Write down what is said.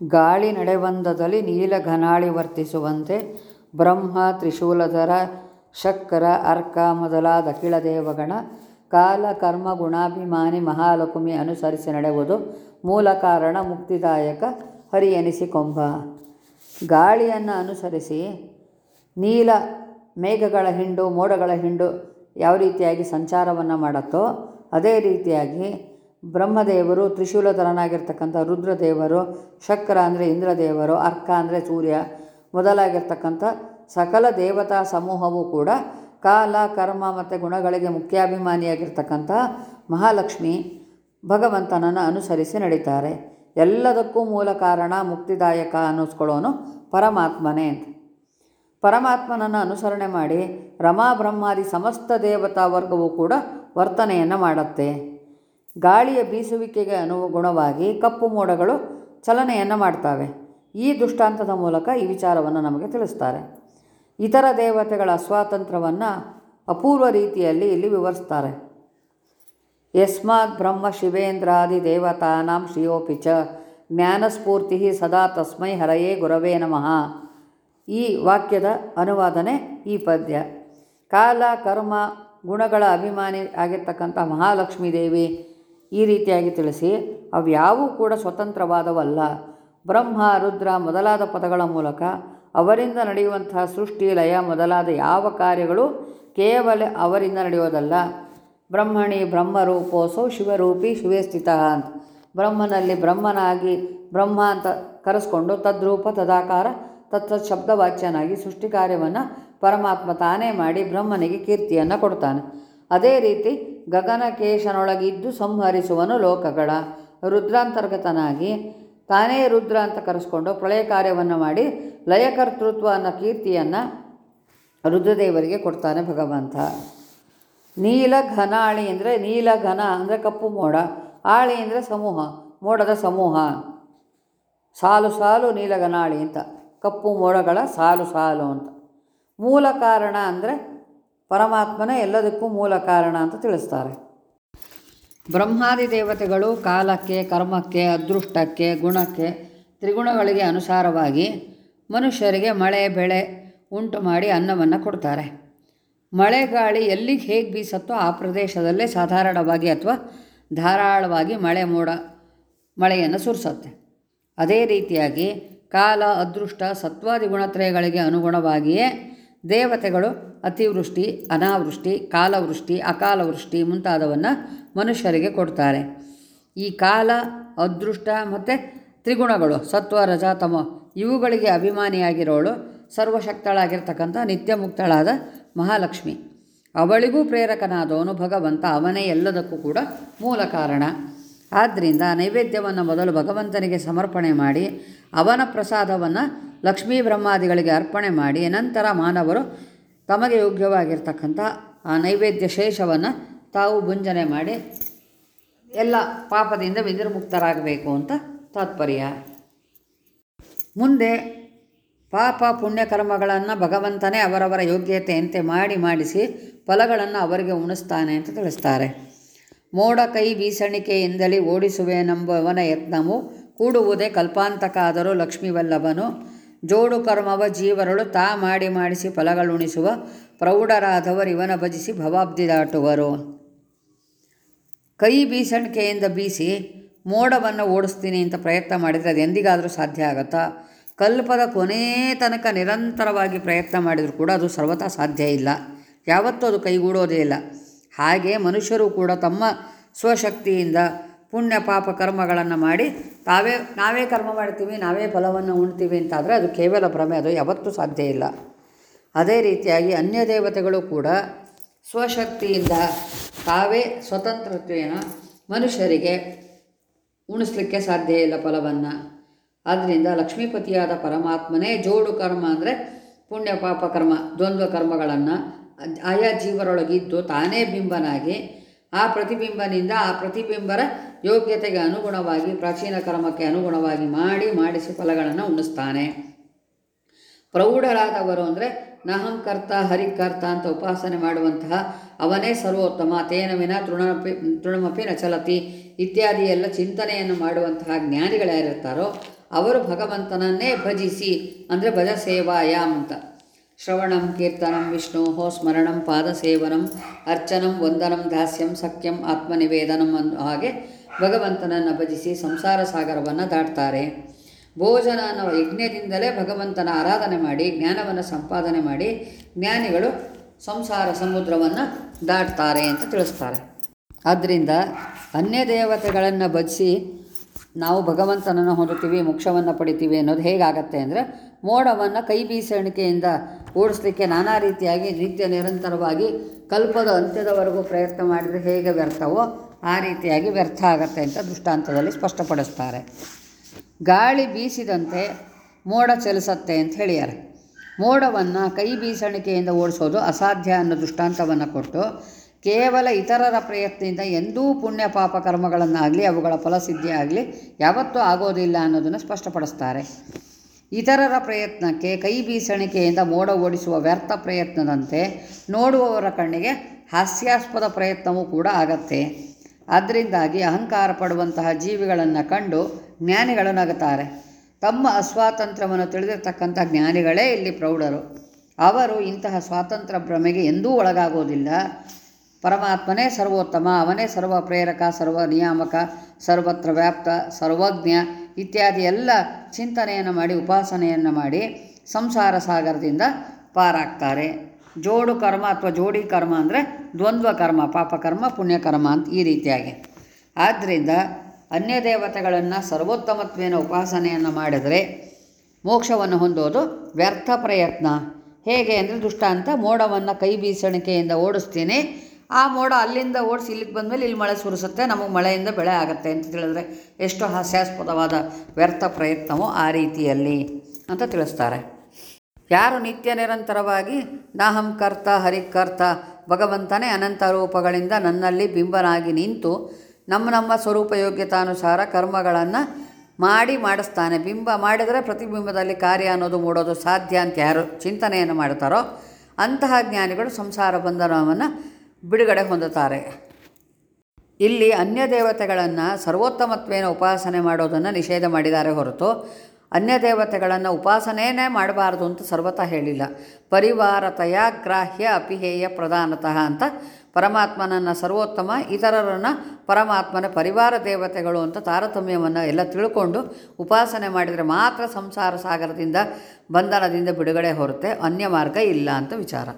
ಗಾಳಿ ನಡೆಬಂದದಲ್ಲಿ ನೀಲಘನಾಳಿ ವರ್ತಿಸುವಂತೆ ಬ್ರಹ್ಮ, ತ್ರಿಶೂಲಧರ, ಶಕ್ರ, ಅರ್ಕ ಮೊದಲಾದ ಅಖಿಳ ದೇವಗಣ ಕಾಲ, ಕರ್ಮ, ಗುಣಾಭಿಮಾನಿ, ಮಹಾಲಕ್ಷ್ಮಿ ಅನುಸರಿಸಿ ನಡೆಯುವುದು ಮೂಲ ಕಾರಣ ಮುಕ್ತಿದಾಯಕ ಹರಿ ಎನಿಸಿಕೊಂಬ. ಗಾಳಿಯನ್ನು ಅನುಸರಿಸಿ ನೀಲ ಮೇಘಗಳ ಹಿಂಡು, ಮೋಡಗಳ ಹಿಂಡು ಯಾವ ರೀತಿಯಾಗಿ ಸಂಚಾರವನ್ನು ಮಾಡುತ್ತೋ ಅದೇ ರೀತಿಯಾಗಿ ಬ್ರಹ್ಮದೇವರು ತ್ರಿಶೂಲಧರನಾಗಿರ್ತಕ್ಕಂಥ ರುದ್ರದೇವರು, ಶಕ್ರ ಅಂದರೆ ಇಂದ್ರದೇವರು, ಅರ್ಕ ಅಂದರೆ ಸೂರ್ಯ ಮೊದಲಾಗಿರ್ತಕ್ಕಂಥ ಸಕಲ ದೇವತಾ ಸಮೂಹವು ಕೂಡ ಕಾಲ, ಕರ್ಮ ಮತ್ತು ಗುಣಗಳಿಗೆ ಮುಖ್ಯಾಭಿಮಾನಿಯಾಗಿರ್ತಕ್ಕಂಥ ಮಹಾಲಕ್ಷ್ಮಿ ಭಗವಂತನನ್ನು ಅನುಸರಿಸಿ ನಡೀತಾರೆ. ಎಲ್ಲದಕ್ಕೂ ಮೂಲ ಕಾರಣ ಮುಕ್ತಿದಾಯಕ ಅನ್ನಿಸ್ಕೊಳ್ಳೋನು ಪರಮಾತ್ಮನೇ ಅಂತ. ಪರಮಾತ್ಮನನ್ನು ಅನುಸರಣೆ ಮಾಡಿ ರಮಾ ಬ್ರಹ್ಮಾದಿ ಸಮಸ್ತ ದೇವತಾ ವರ್ಗವು ಕೂಡ ವರ್ತನೆಯನ್ನು ಮಾಡುತ್ತೆ. ಗಾಳಿಯ ಬೀಸುವಿಕೆಗೆ ಅನುಗುಣವಾಗಿ ಕಪ್ಪು ಮೋಡಗಳು ಚಲನೆಯನ್ನು ಮಾಡ್ತವೆ. ಈ ದೃಷ್ಟಾಂತದ ಮೂಲಕ ಈ ವಿಚಾರವನ್ನು ನಮಗೆ ತಿಳಿಸ್ತಾರೆ. ಇತರ ದೇವತೆಗಳ ಸ್ವಾತಂತ್ರ್ಯವನ್ನು ಅಪೂರ್ವ ರೀತಿಯಲ್ಲಿ ಇಲ್ಲಿ ವಿವರಿಸ್ತಾರೆ. ಯಸ್ಮಾತ್ ಬ್ರಹ್ಮ ಶಿವೇಂದ್ರಾದಿ ದೇವತಾನಾಂ ಶ್ರೀಯೋಪಿ ಚ, ಜ್ಞಾನಸ್ಫೂರ್ತಿ ಸದಾ ತಸ್ಮೈ ಹರಯೇ ಗುರವೇ ನಮಃ. ಈ ವಾಕ್ಯದ ಅನುವಾದನೆ ಈ ಪದ್ಯ. ಕಾಲ, ಕರ್ಮ, ಗುಣಗಳ ಅಭಿಮಾನಿ ಆಗಿರ್ತಕ್ಕಂಥ ಮಹಾಲಕ್ಷ್ಮೀ ದೇವಿ ಈ ರೀತಿಯಾಗಿ ತಿಳಿಸಿ, ಅವ್ಯಾವೂ ಕೂಡ ಸ್ವತಂತ್ರವಾದವಲ್ಲ. ಬ್ರಹ್ಮ, ರುದ್ರ ಮೊದಲಾದ ಪದಗಳ ಮೂಲಕ ಅವರಿಂದ ನಡೆಯುವಂತಹ ಸೃಷ್ಟಿ, ಲಯ ಮೊದಲಾದ ಯಾವ ಕಾರ್ಯಗಳು ಕೇವಲ ಅವರಿಂದ ನಡೆಯೋದಲ್ಲ. ಬ್ರಹ್ಮಣಿ ಬ್ರಹ್ಮರೂಪೋಸೋ ಶಿವರೂಪಿ ಶಿವೇ ಸ್ಥಿತ ಅಂತ. ಬ್ರಹ್ಮನಲ್ಲಿ ಬ್ರಹ್ಮನಾಗಿ ಬ್ರಹ್ಮ ಅಂತ ಕರೆಸ್ಕೊಂಡು ತದ್ರೂಪ, ತದಾಕಾರ ತತ್ತ್ ಶಬ್ದವಾಚ್ಯನಾಗಿ ಸೃಷ್ಟಿ ಕಾರ್ಯವನ್ನು ಪರಮಾತ್ಮ ತಾನೇ ಮಾಡಿ ಬ್ರಹ್ಮನಿಗೆ ಕೀರ್ತಿಯನ್ನು ಕೊಡ್ತಾನೆ. ಅದೇ ರೀತಿ ಗಗನಕೇಶನೊಳಗಿದ್ದು ಸಂಹರಿಸುವನು ಲೋಕಗಳ. ರುದ್ರಾಂತರ್ಗತನಾಗಿ ತಾನೇ ರುದ್ರ ಅಂತ ಕರೆಸ್ಕೊಂಡು ಪ್ರಳಯ ಕಾರ್ಯವನ್ನು ಮಾಡಿ ಲಯಕರ್ತೃತ್ವ ಅನ್ನೋ ಕೀರ್ತಿಯನ್ನು ರುದ್ರದೇವರಿಗೆ ಕೊಡ್ತಾನೆ ಭಗವಂತ. ನೀಲ ಘನಾಳಿ ಅಂದರೆ ನೀಲ ಘನ ಅಂದರೆ ಕಪ್ಪು ಮೋಡ, ಆಳಿ ಅಂದರೆ ಸಮೂಹ, ಮೋಡದ ಸಮೂಹ. ಸಾಲು ಸಾಲು ನೀಲಘನಾಳಿ ಅಂತ, ಕಪ್ಪು ಮೋಡಗಳ ಸಾಲು ಸಾಲು ಅಂತ. ಮೂಲ ಕಾರಣ ಅಂದರೆ ಪರಮಾತ್ಮನೇ ಎಲ್ಲದಕ್ಕೂ ಮೂಲ ಕಾರಣ ಅಂತ ತಿಳಿಸ್ತಾರೆ. ಬ್ರಹ್ಮಾದಿ ದೇವತೆಗಳು ಕಾಲಕ್ಕೆ, ಕರ್ಮಕ್ಕೆ, ಅದೃಷ್ಟಕ್ಕೆ, ಗುಣಕ್ಕೆ ತ್ರಿಗುಣಗಳಿಗೆ ಅನುಸಾರವಾಗಿ ಮನುಷ್ಯರಿಗೆ ಮಳೆ, ಬೆಳೆ ಉಂಟು ಮಾಡಿ ಅನ್ನವನ್ನು ಕೊಡ್ತಾರೆ. ಮಳೆ ಗಾಳಿ ಎಲ್ಲಿಗೆ ಹೇಗೆ ಬೀಸತ್ತೋ ಆ ಪ್ರದೇಶದಲ್ಲೇ ಸಾಧಾರಣವಾಗಿ ಅಥವಾ ಧಾರಾಳವಾಗಿ ಮಳೆ ಮೋಡ, ಮಳೆಯನ್ನು ಸುರಿಸತ್ತೆ. ಅದೇ ರೀತಿಯಾಗಿ ಕಾಲ, ಅದೃಷ್ಟ, ಸತ್ವಾದಿ ಗುಣತ್ರಯಗಳಿಗೆ ಅನುಗುಣವಾಗಿಯೇ ದೇವತೆಗಳು, ಅತಿವೃಷ್ಟಿ, ಅನಾವೃಷ್ಟಿ, ಕಾಲವೃಷ್ಟಿ, ಅಕಾಲವೃಷ್ಟಿ ಮುಂತಾದವನ್ನು ಮನುಷ್ಯರಿಗೆ ಕೊಡ್ತಾರೆ. ಈ ಕಾಲ, ಅದೃಷ್ಟ ಮತ್ತು ತ್ರಿಗುಣಗಳು, ಸತ್ವ, ರಜ, ತಮ, ಇವುಗಳಿಗೆ ಅಭಿಮಾನಿಯಾಗಿರೋಳು, ಸರ್ವಶಕ್ತಳಾಗಿರ್ತಕ್ಕಂಥ ನಿತ್ಯ ಮುಕ್ತಳಾದ ಮಹಾಲಕ್ಷ್ಮಿ. ಅವಳಿಗೂ ಪ್ರೇರಕನಾದವನು ಭಗವಂತ, ಅವನೇ ಎಲ್ಲದಕ್ಕೂ ಕೂಡ ಮೂಲ ಕಾರಣ. ಆದ್ದರಿಂದ ನೈವೇದ್ಯವನ್ನು ಮೊದಲು ಭಗವಂತನಿಗೆ ಸಮರ್ಪಣೆ ಮಾಡಿ, ಅವನ ಪ್ರಸಾದವನ್ನು ಲಕ್ಷ್ಮೀ ಬ್ರಹ್ಮಾದಿಗಳಿಗೆ ಅರ್ಪಣೆ ಮಾಡಿ ನಂತರ ಮಾನವರು ತಮಗೆ ಯೋಗ್ಯವಾಗಿರ್ತಕ್ಕಂಥ ಆ ನೈವೇದ್ಯ ಶೇಷವನ್ನು ತಾವು ಭುಂಜನೆ ಮಾಡಿ ಎಲ್ಲ ಪಾಪದಿಂದ ವಿನಿರ್ಮುಕ್ತರಾಗಬೇಕು ಅಂತ ತಾತ್ಪರ್ಯ. ಮುಂದೆ ಪಾಪ ಪುಣ್ಯಕರ್ಮಗಳನ್ನು ಭಗವಂತನೇ ಅವರವರ ಯೋಗ್ಯತೆಯಂತೆ ಮಾಡಿ ಮಾಡಿಸಿ ಫಲಗಳನ್ನು ಅವರಿಗೆ ಉಣಿಸ್ತಾನೆ ಅಂತ ತಿಳಿಸ್ತಾರೆ. ಮೋಡ ಕೈ ಬೀಸಣಿಕೆಯಿಂದಲೇ ಓಡಿಸುವೆನೆಂಬವನ ಯತ್ನವು ಕೂಡುವುದೇ ಕಲ್ಪಾಂತಕಾದರೂ ಲಕ್ಷ್ಮೀವಲ್ಲಭನು ಜೋಡು ಕರ್ಮವ ಜೀವರಳು ತಾ ಮಾಡಿ ಮಾಡಿಸಿ ಫಲಗಳುಣಿಸುವ ಪ್ರೌಢರಾದವರು ಇವನ ಭಜಿಸಿ ಭವಾಬ್ಧಿ ದಾಟುವರು. ಕೈ ಬೀಸಣಿಕೆಯಿಂದ ಬೀಸಿ ಮೋಡವನ್ನು ಓಡಿಸ್ತೀನಿ ಅಂತ ಪ್ರಯತ್ನ ಮಾಡಿದರೆ ಅದು ಎಂದಿಗಾದರೂ ಸಾಧ್ಯ ಆಗುತ್ತಾ? ಕಲ್ಪದ ಕೊನೇ ತನಕ ನಿರಂತರವಾಗಿ ಪ್ರಯತ್ನ ಮಾಡಿದರೂ ಕೂಡ ಅದು ಸರ್ವತಾ ಸಾಧ್ಯ ಇಲ್ಲ. ಯಾವತ್ತೂ ಅದು ಕೈಗೂಡೋದೇ ಇಲ್ಲ. ಹಾಗೆ ಮನುಷ್ಯರು ಕೂಡ ತಮ್ಮ ಸ್ವಶಕ್ತಿಯಿಂದ ಪುಣ್ಯ ಪಾಪ ಕರ್ಮಗಳನ್ನು ಮಾಡಿ ತಾವೇ, ನಾವೇ ಕರ್ಮ ಮಾಡ್ತೀವಿ, ನಾವೇ ಫಲವನ್ನು ಉಣ್ತೀವಿ ಅಂತಾದರೆ ಅದು ಕೇವಲ ಭ್ರಮೆ, ಅದು ಯಾವತ್ತೂ ಸಾಧ್ಯ ಇಲ್ಲ. ಅದೇ ರೀತಿಯಾಗಿ ಅನ್ಯ ದೇವತೆಗಳು ಕೂಡ ಸ್ವಶಕ್ತಿಯಿಂದ ತಾವೇ ಸ್ವತಂತ್ರತೆಯನ್ನು ಮನುಷ್ಯರಿಗೆ ಉಣಿಸ್ಲಿಕ್ಕೆ ಸಾಧ್ಯ ಇಲ್ಲ ಫಲವನ್ನು. ಆದ್ದರಿಂದ ಲಕ್ಷ್ಮೀಪತಿಯಾದ ಪರಮಾತ್ಮನೇ ಜೋಡು ಕರ್ಮ ಅಂದರೆ ಪುಣ್ಯ ಪಾಪ ಕರ್ಮ, ದ್ವಂದ್ವ ಕರ್ಮಗಳನ್ನು ಆಯಾ ಜೀವರೊಳಗಿದ್ದು ತಾನೇ ಬಿಂಬನಾಗಿ ಆ ಪ್ರತಿಬಿಂಬನಿಂದ ಆ ಪ್ರತಿಬಿಂಬರ ಯೋಗ್ಯತೆಗೆ ಅನುಗುಣವಾಗಿ, ಪ್ರಾಚೀನ ಕರ್ಮಕ್ಕೆ ಅನುಗುಣವಾಗಿ ಮಾಡಿ, ಮಾಡಿಸಿ ಫಲಗಳನ್ನು ಉಣಿಸ್ತಾನೆ. ಪ್ರೌಢರಾದವರು ಅಂದರೆ ನಹಂಕರ್ತ ಹರಿಕರ್ತ ಅಂತ ಉಪಾಸನೆ ಮಾಡುವಂತಹ ಅವನೇ ಸರ್ವೋತ್ತಮ, ತೇನ ವಿನ ತೃಣಮಪಿ ತೃಣಮಪಿ ನ ಚಲತಿ ಇತ್ಯಾದಿ ಎಲ್ಲ ಚಿಂತನೆಯನ್ನು ಮಾಡುವಂತಹ ಜ್ಞಾನಿಗಳ್ಯಾರಿರ್ತಾರೋ ಅವರು ಭಗವಂತನನ್ನೇ ಭಜಿಸಿ, ಅಂದರೆ ಭಜ ಸೇವಾಯಾಮ್ ಅಂತ. ಶ್ರವಣಂ ಕೀರ್ತನಂ ವಿಷ್ಣು ಸ್ಮರಣಂ ಪಾದಸೇವನಂ ಅರ್ಚನಂ ವಂದನಂ ದಾಸ್ಯಂ ಸಖ್ಯಂ ಆತ್ಮನಿವೇದನಂ ಅನ್ನು ಹಾಗೆ ಭಗವಂತನನ್ನು ಭಜಿಸಿ ಸಂಸಾರ ಸಾಗರವನ್ನು ದಾಟ್ತಾರೆ. ಭೋಜನ ಅನ್ನೋ ಯಜ್ಞದಿಂದಲೇ ಭಗವಂತನ ಆರಾಧನೆ ಮಾಡಿ, ಜ್ಞಾನವನ್ನು ಸಂಪಾದನೆ ಮಾಡಿ, ಜ್ಞಾನಿಗಳು ಸಂಸಾರ ಸಮುದ್ರವನ್ನು ದಾಟ್ತಾರೆ ಅಂತ ತಿಳಿಸ್ತಾರೆ. ಆದ್ದರಿಂದ ಅನ್ಯ ದೇವತೆಗಳನ್ನು ಭಜಿಸಿ ನಾವು ಭಗವಂತನನ್ನು ಹೊಂದುತ್ತೀವಿ, ಮೋಕ್ಷವನ್ನು ಪಡಿತೀವಿ ಅನ್ನೋದು ಹೇಗಾಗತ್ತೆ ಅಂದರೆ ಮೋಡವನ್ನು ಕೈ ಬೀಸಣಿಕೆಯಿಂದ ಓಡಿಸ್ಲಿಕ್ಕೆ ನಾನಾ ರೀತಿಯಾಗಿ ನಿತ್ಯ ನಿರಂತರವಾಗಿ ಕಲ್ಪದ ಅಂತ್ಯದವರೆಗೂ ಪ್ರಯತ್ನ ಮಾಡಿದರೆ ಹೇಗೆ ವ್ಯರ್ಥವೋ ಆ ರೀತಿಯಾಗಿ ವ್ಯರ್ಥ ಆಗತ್ತೆ ಅಂತ ದೃಷ್ಟಾಂತದಲ್ಲಿ ಸ್ಪಷ್ಟಪಡಿಸ್ತಾರೆ. ಗಾಳಿ ಬೀಸಿದಂತೆ ಮೋಡ ಚಲಿಸತ್ತೆ ಅಂತ ಹೇಳಿದ್ದಾರೆ. ಮೋಡವನ್ನು ಕೈ ಬೀಸಣಿಕೆಯಿಂದ ಓಡಿಸೋದು ಅಸಾಧ್ಯ ಅನ್ನೋ ದೃಷ್ಟಾಂತವನ್ನು ಕೊಟ್ಟು ಕೇವಲ ಇತರರ ಪ್ರಯತ್ನದಿಂದ ಎಂದೂ ಪುಣ್ಯ ಪಾಪ ಕರ್ಮಗಳನ್ನಾಗಲಿ ಅವುಗಳ ಫಲಸಿದ್ಧಿಯಾಗಲಿ ಯಾವತ್ತೂ ಆಗೋದಿಲ್ಲ ಅನ್ನೋದನ್ನು ಸ್ಪಷ್ಟಪಡಿಸ್ತಾರೆ. ಇತರರ ಪ್ರಯತ್ನಕ್ಕೆ, ಕೈ ಬೀಸಣಿಕೆಯಿಂದ ಮೋಡ ಓಡಿಸುವ ವ್ಯರ್ಥ ಪ್ರಯತ್ನದಂತೆ ನೋಡುವವರ ಕಣ್ಣಿಗೆ ಹಾಸ್ಯಾಸ್ಪದ ಪ್ರಯತ್ನವೂ ಕೂಡ ಆಗತ್ತೆ. ಅದರಿಂದಾಗಿ ಅಹಂಕಾರ ಪಡುವಂತಹ ಜೀವಿಗಳನ್ನು ಕಂಡು ಜ್ಞಾನಿಗಳು ನಗುತ್ತಾರೆ. ತಮ್ಮ ಅಸ್ವಾತಂತ್ರ್ಯವನ್ನು ತಿಳಿದಿರ್ತಕ್ಕಂಥ ಜ್ಞಾನಿಗಳೇ ಇಲ್ಲಿ ಪ್ರೌಢರು. ಅವರು ಇಂತಹ ಸ್ವಾತಂತ್ರ್ಯ ಭ್ರಮೆಗೆ ಎಂದೂ ಒಳಗಾಗೋದಿಲ್ಲ ಪರಮಾತ್ಮನೇ ಸರ್ವೋತ್ತಮ, ಅವನೇ ಸರ್ವ ಪ್ರೇರಕ ಸರ್ವ ನಿಯಾಮಕ ಸರ್ವತ್ರ ವ್ಯಾಪ್ತ, ಸರ್ವಜ್ಞ ಇತ್ಯಾದಿ ಎಲ್ಲ ಚಿಂತನೆಯನ್ನು ಮಾಡಿ, ಉಪಾಸನೆಯನ್ನು ಮಾಡಿ ಸಂಸಾರ ಸಾಗರದಿಂದ ಪಾರಾಗ್ತಾರೆ. ಜೋಡು ಕರ್ಮ ಅಥವಾ ಜೋಡಿ ಕರ್ಮ ಅಂದರೆ ದ್ವಂದ್ವ ಕರ್ಮ ಪಾಪಕರ್ಮ ಪುಣ್ಯಕರ್ಮ ಅಂತ ಈ ರೀತಿಯಾಗಿ. ಆದ್ದರಿಂದ ಅನ್ಯ ದೇವತೆಗಳನ್ನು ಸರ್ವೋತ್ತಮತ್ವೇನ ಉಪಾಸನೆಯನ್ನು ಮಾಡಿದರೆ ಮೋಕ್ಷವನ್ನು ಹೊಂದೋದು ವ್ಯರ್ಥ ಪ್ರಯತ್ನ. ಹೇಗೆ ಅಂದರೆ ದುಷ್ಟಾಂತ ಮೋಡವನ್ನು ಕೈ ಬೀಸಣಿಕೆಯಿಂದ ಓಡಿಸ್ತೀನಿ ಆ ಮೋಡ ಅಲ್ಲಿಂದ ಓಡಿಸಿ ಇಲ್ಲಿಗೆ ಬಂದಮೇಲೆ ಇಲ್ಲಿ ಮಳೆ ಸುರಿಸುತ್ತೆ, ನಮಗೆ ಮಳೆಯಿಂದ ಬೆಳೆ ಆಗುತ್ತೆ ಅಂತ ತಿಳಿದ್ರೆ ಎಷ್ಟು ಹಾಸ್ಯಾಸ್ಪದವಾದ ವ್ಯರ್ಥ ಪ್ರಯತ್ನವೋ ಆ ರೀತಿಯಲ್ಲಿ ಅಂತ ತಿಳಿಸ್ತಾರೆ. ಯಾರು ನಿತ್ಯ ನಿರಂತರವಾಗಿ ನಾಹಂ ಕರ್ತ ಹರಿಕರ್ತ ಭಗವಂತನೇ ಅನಂತ ರೂಪಗಳಿಂದ ನನ್ನಲ್ಲಿ ಬಿಂಬನಾಗಿ ನಿಂತು ನಮ್ಮ ನಮ್ಮ ಸ್ವರೂಪ ಯೋಗ್ಯತಾನುಸಾರ ಕರ್ಮಗಳನ್ನು ಮಾಡಿ ಮಾಡಿಸ್ತಾನೆ. ಬಿಂಬ ಮಾಡಿದರೆ ಪ್ರತಿಬಿಂಬದಲ್ಲಿ ಕಾರ್ಯ ಅನ್ನೋದು ಮೂಡೋದು ಸಾಧ್ಯ ಅಂತ ಯಾರು ಚಿಂತನೆಯನ್ನು ಮಾಡ್ತಾರೋ ಅಂತಹ ಜ್ಞಾನಿಗಳು ಸಂಸಾರ ಬಂಧನವನ್ನು ಬಿಡುಗಡೆ ಹೊಂದುತ್ತಾರೆ. ಇಲ್ಲಿ ಅನ್ಯ ದೇವತೆಗಳನ್ನು ಸರ್ವೋತ್ತಮತ್ವೇನ ಉಪಾಸನೆ ಮಾಡೋದನ್ನು ನಿಷೇಧ ಮಾಡಿದ್ದಾರೆ ಹೊರತು ಅನ್ಯ ದೇವತೆಗಳನ್ನು ಉಪಾಸನೆಯೇ ಮಾಡಬಾರ್ದು ಅಂತ ಸರ್ವತಃ ಹೇಳಿಲ್ಲ. ಪರಿವಾರತೆಯ ಗ್ರಾಹ್ಯ ಅಪಿಹೇಯ ಪ್ರಧಾನತಃ ಅಂತ ಪರಮಾತ್ಮನನ್ನು ಸರ್ವೋತ್ತಮ, ಇತರರನ್ನು ಪರಮಾತ್ಮನ ಪರಿವಾರ ದೇವತೆಗಳು ಅಂತ ತಾರತಮ್ಯವನ್ನು ಎಲ್ಲ ತಿಳ್ಕೊಂಡು ಉಪಾಸನೆ ಮಾಡಿದರೆ ಮಾತ್ರ ಸಂಸಾರ ಸಾಗರದಿಂದ ಬಂಧನದಿಂದ ಬಿಡುಗಡೆ ಹೊರತೆ, ಅನ್ಯ ಮಾರ್ಗ ಇಲ್ಲ ಅಂತ ವಿಚಾರ.